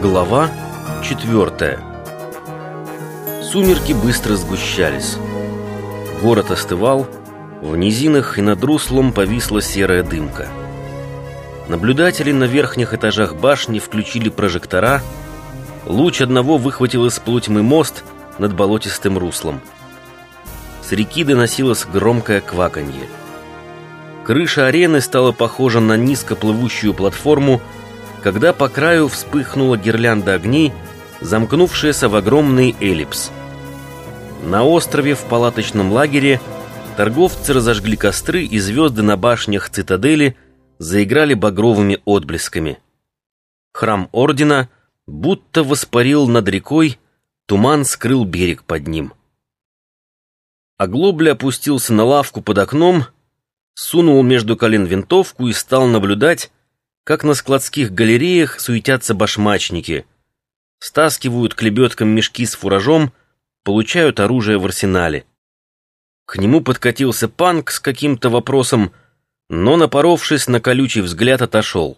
Глава четвертая Сумерки быстро сгущались. Город остывал, в низинах и над руслом повисла серая дымка. Наблюдатели на верхних этажах башни включили прожектора. Луч одного выхватил из полутьмы мост над болотистым руслом. С реки доносилось громкое кваканье. Крыша арены стала похожа на низко плывущую платформу, когда по краю вспыхнула гирлянда огней, замкнувшаяся в огромный эллипс. На острове в палаточном лагере торговцы разожгли костры, и звезды на башнях цитадели заиграли багровыми отблесками. Храм Ордена будто воспарил над рекой, туман скрыл берег под ним. Оглобля опустился на лавку под окном, сунул между колен винтовку и стал наблюдать, как на складских галереях суетятся башмачники, стаскивают к лебедкам мешки с фуражом, получают оружие в арсенале. К нему подкатился панк с каким-то вопросом, но, напоровшись на колючий взгляд, отошел.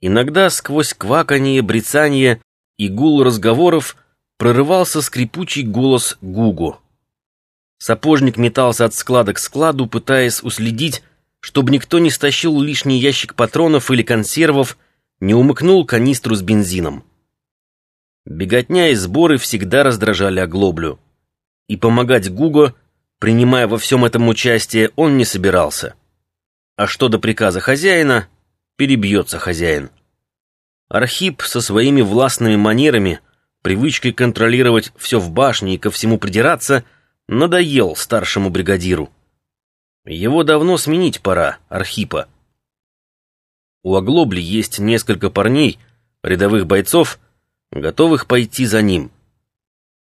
Иногда сквозь кваканье, брецанье и гул разговоров прорывался скрипучий голос Гугу. Сапожник метался от склада к складу, пытаясь уследить, чтобы никто не стащил лишний ящик патронов или консервов, не умыкнул канистру с бензином. Беготня и сборы всегда раздражали оглоблю. И помогать Гуго, принимая во всем этом участие, он не собирался. А что до приказа хозяина, перебьется хозяин. Архип со своими властными манерами, привычкой контролировать все в башне и ко всему придираться, надоел старшему бригадиру. Его давно сменить пора, Архипа. У Оглобли есть несколько парней, рядовых бойцов, готовых пойти за ним.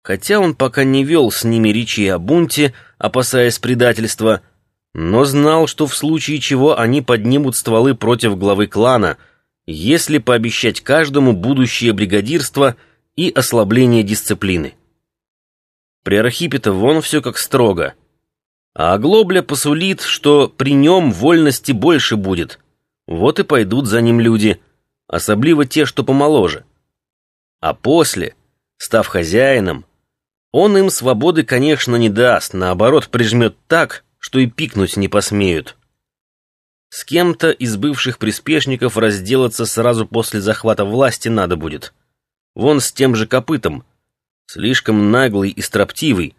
Хотя он пока не вел с ними речи о бунте, опасаясь предательства, но знал, что в случае чего они поднимут стволы против главы клана, если пообещать каждому будущее бригадирство и ослабление дисциплины. При Архипе-то вон все как строго — а Оглобля посулит, что при нем вольности больше будет. Вот и пойдут за ним люди, особливо те, что помоложе. А после, став хозяином, он им свободы, конечно, не даст, наоборот, прижмет так, что и пикнуть не посмеют. С кем-то из бывших приспешников разделаться сразу после захвата власти надо будет. Вон с тем же копытом, слишком наглый и строптивый,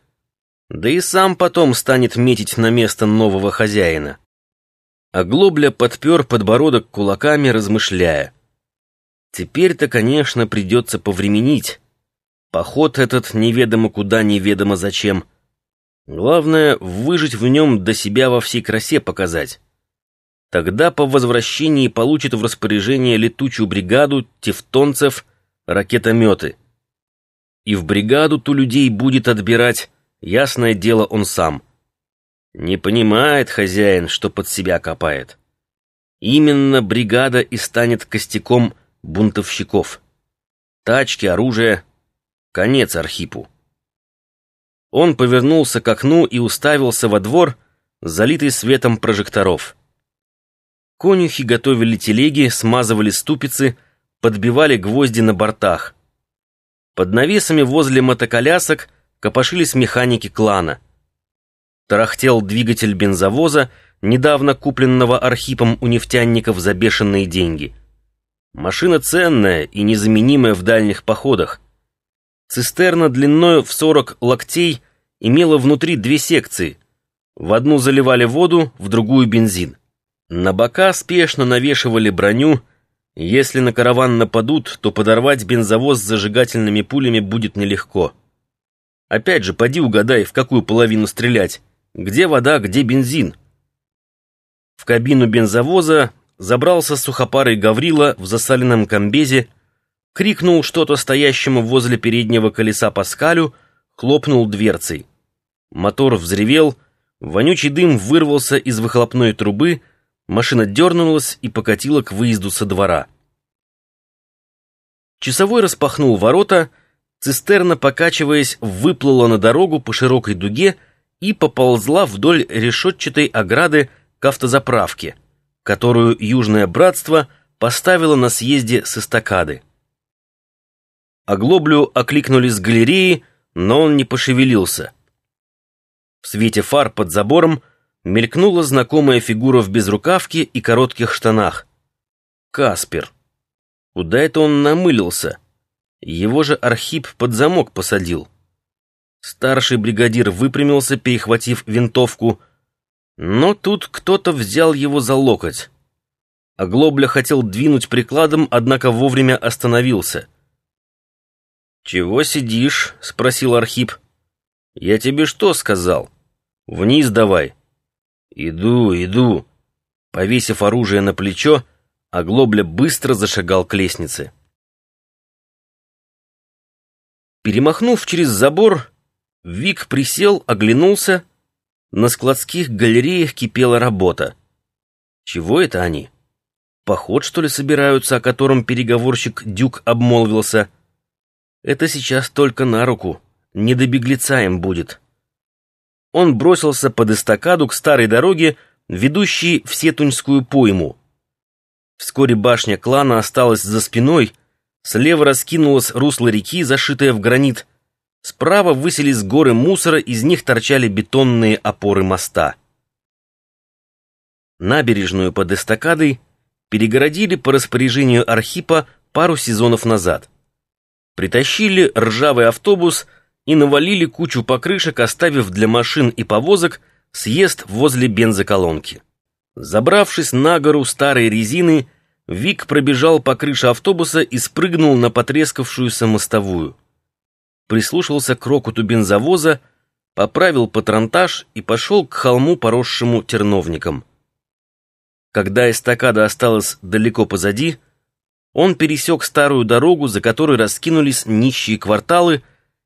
да и сам потом станет метить на место нового хозяина. А Глобля подпер подбородок кулаками, размышляя. Теперь-то, конечно, придется повременить. Поход этот неведомо куда, неведомо зачем. Главное, выжить в нем до себя во всей красе показать. Тогда по возвращении получит в распоряжение летучую бригаду тевтонцев ракетометы. И в бригаду ту людей будет отбирать Ясное дело, он сам. Не понимает хозяин, что под себя копает. Именно бригада и станет костяком бунтовщиков. Тачки, оружие. Конец Архипу. Он повернулся к окну и уставился во двор, залитый светом прожекторов. Конюхи готовили телеги, смазывали ступицы, подбивали гвозди на бортах. Под навесами возле мотоколясок копошились механики клана. Тарахтел двигатель бензовоза, недавно купленного Архипом у нефтяников за бешеные деньги. Машина ценная и незаменимая в дальних походах. Цистерна длиной в 40 локтей имела внутри две секции. В одну заливали воду, в другую бензин. На бока спешно навешивали броню. Если на караван нападут, то подорвать бензовоз с зажигательными пулями будет нелегко. Опять же, поди угадай, в какую половину стрелять. Где вода, где бензин? В кабину бензовоза забрался сухопарый Гаврила в засаленном комбезе, крикнул что-то стоящему возле переднего колеса Паскалю, хлопнул дверцей. Мотор взревел, вонючий дым вырвался из выхлопной трубы, машина дернулась и покатила к выезду со двора. Часовой распахнул ворота — Цистерна, покачиваясь, выплыла на дорогу по широкой дуге и поползла вдоль решетчатой ограды к автозаправке, которую Южное Братство поставило на съезде с эстакады. Оглоблю окликнули с галереи, но он не пошевелился. В свете фар под забором мелькнула знакомая фигура в безрукавке и коротких штанах. Каспер. Куда это он намылился? Его же Архип под замок посадил. Старший бригадир выпрямился, перехватив винтовку, но тут кто-то взял его за локоть. Оглобля хотел двинуть прикладом, однако вовремя остановился. «Чего сидишь?» — спросил Архип. «Я тебе что сказал? Вниз давай». «Иду, иду». Повесив оружие на плечо, Оглобля быстро зашагал к лестнице. Перемахнув через забор, Вик присел, оглянулся. На складских галереях кипела работа. Чего это они? Поход, что ли, собираются, о котором переговорщик Дюк обмолвился? Это сейчас только на руку, не до беглеца им будет. Он бросился под эстакаду к старой дороге, ведущей в Сетуньскую пойму. Вскоре башня клана осталась за спиной, слева раскинулось русло реки, зашитое в гранит, справа высились горы мусора, из них торчали бетонные опоры моста. Набережную под эстакадой перегородили по распоряжению Архипа пару сезонов назад. Притащили ржавый автобус и навалили кучу покрышек, оставив для машин и повозок съезд возле бензоколонки. Забравшись на гору старой резины, Вик пробежал по крыше автобуса и спрыгнул на потрескавшуюся мостовую. Прислушался к рокоту бензовоза, поправил патронтаж и пошел к холму, поросшему терновником. Когда эстакада осталась далеко позади, он пересек старую дорогу, за которой раскинулись нищие кварталы,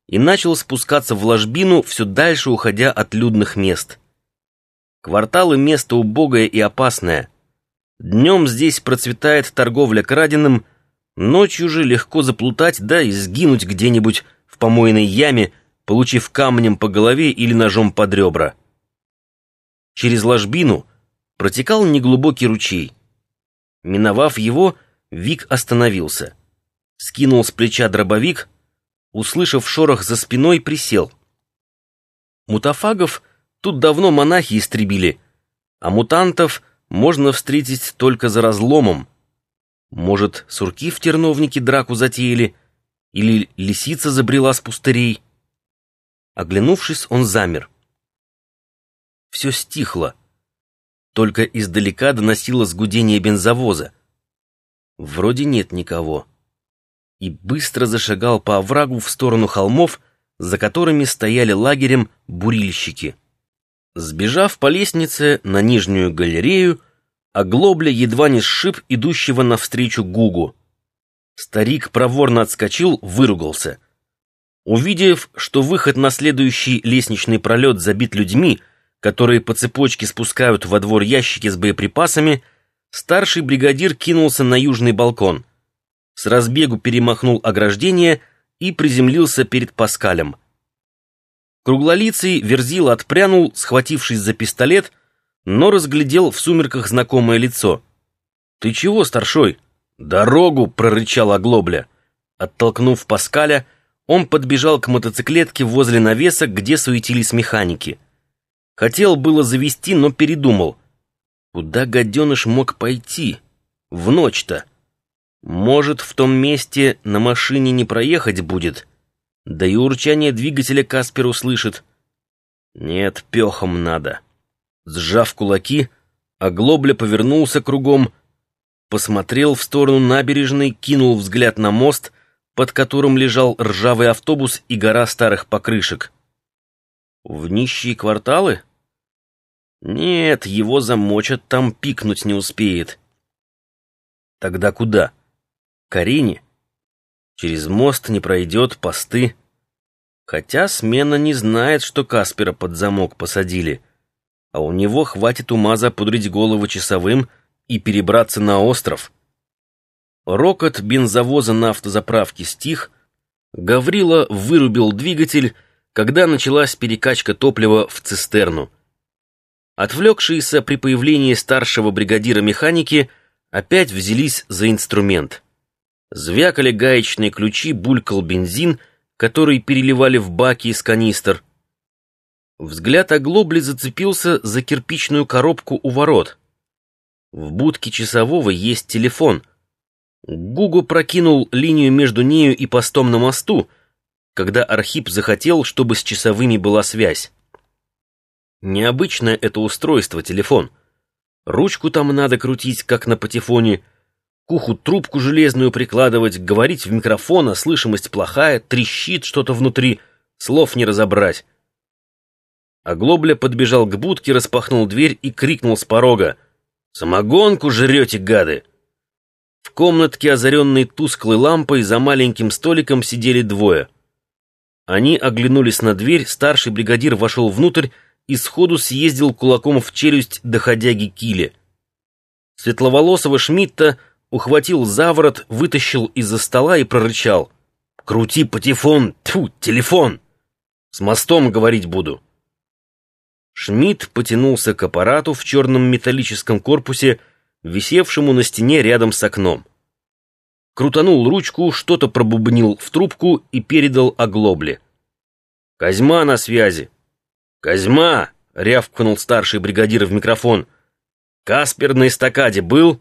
и начал спускаться в ложбину, все дальше уходя от людных мест. Кварталы — место убогое и опасное. Днем здесь процветает торговля краденым, ночью же легко заплутать, да и сгинуть где-нибудь в помойной яме, получив камнем по голове или ножом под ребра. Через ложбину протекал неглубокий ручей. Миновав его, Вик остановился. Скинул с плеча дробовик, услышав шорох за спиной, присел. Мутафагов Тут давно монахи истребили, а мутантов можно встретить только за разломом. Может, сурки в терновнике драку затеяли, или лисица забрела с пустырей. Оглянувшись, он замер. Все стихло. Только издалека доносилось гудение бензовоза. Вроде нет никого. И быстро зашагал по оврагу в сторону холмов, за которыми стояли лагерем бурильщики. Сбежав по лестнице на нижнюю галерею, Оглобля едва не сшиб идущего навстречу Гугу. Старик проворно отскочил, выругался. Увидев, что выход на следующий лестничный пролет забит людьми, которые по цепочке спускают во двор ящики с боеприпасами, старший бригадир кинулся на южный балкон. С разбегу перемахнул ограждение и приземлился перед Паскалем. Круглолицый Верзил отпрянул, схватившись за пистолет, но разглядел в сумерках знакомое лицо. «Ты чего, старшой?» «Дорогу!» — прорычал оглобля. Оттолкнув Паскаля, он подбежал к мотоциклетке возле навеса, где суетились механики. Хотел было завести, но передумал. Куда гаденыш мог пойти? В ночь-то. Может, в том месте на машине не проехать будет?» Да и урчание двигателя Каспер услышит. Нет, пехом надо. Сжав кулаки, Оглобля повернулся кругом, посмотрел в сторону набережной, кинул взгляд на мост, под которым лежал ржавый автобус и гора старых покрышек. В нищие кварталы? Нет, его замочат, там пикнуть не успеет. Тогда куда? К арене? Через мост не пройдет, посты. Хотя смена не знает, что Каспера под замок посадили. А у него хватит ума запудрить голову часовым и перебраться на остров. Рокот бензовоза на автозаправке стих. Гаврила вырубил двигатель, когда началась перекачка топлива в цистерну. Отвлекшиеся при появлении старшего бригадира механики опять взялись за инструмент. Звякали гаечные ключи, булькал бензин, который переливали в баки из канистр. Взгляд оглобли зацепился за кирпичную коробку у ворот. В будке часового есть телефон. Гугу прокинул линию между нею и постом на мосту, когда Архип захотел, чтобы с часовыми была связь. Необычное это устройство, телефон. Ручку там надо крутить, как на патефоне, к уху трубку железную прикладывать, говорить в микрофон, а слышимость плохая, трещит что-то внутри, слов не разобрать. А Глобля подбежал к будке, распахнул дверь и крикнул с порога. «Самогонку жрете, гады!» В комнатке, озаренной тусклой лампой, за маленьким столиком сидели двое. Они оглянулись на дверь, старший бригадир вошел внутрь и сходу съездил кулаком в челюсть доходяги Киле. Светловолосого Шмидта ухватил за ворот, вытащил из-за стола и прорычал. «Крути патефон! Тьфу, телефон! С мостом говорить буду!» Шмидт потянулся к аппарату в черном металлическом корпусе, висевшему на стене рядом с окном. Крутанул ручку, что-то пробубнил в трубку и передал оглобле. «Козьма на связи!» «Козьма!» — рявкнул старший бригадир в микрофон. «Каспер на эстакаде был?»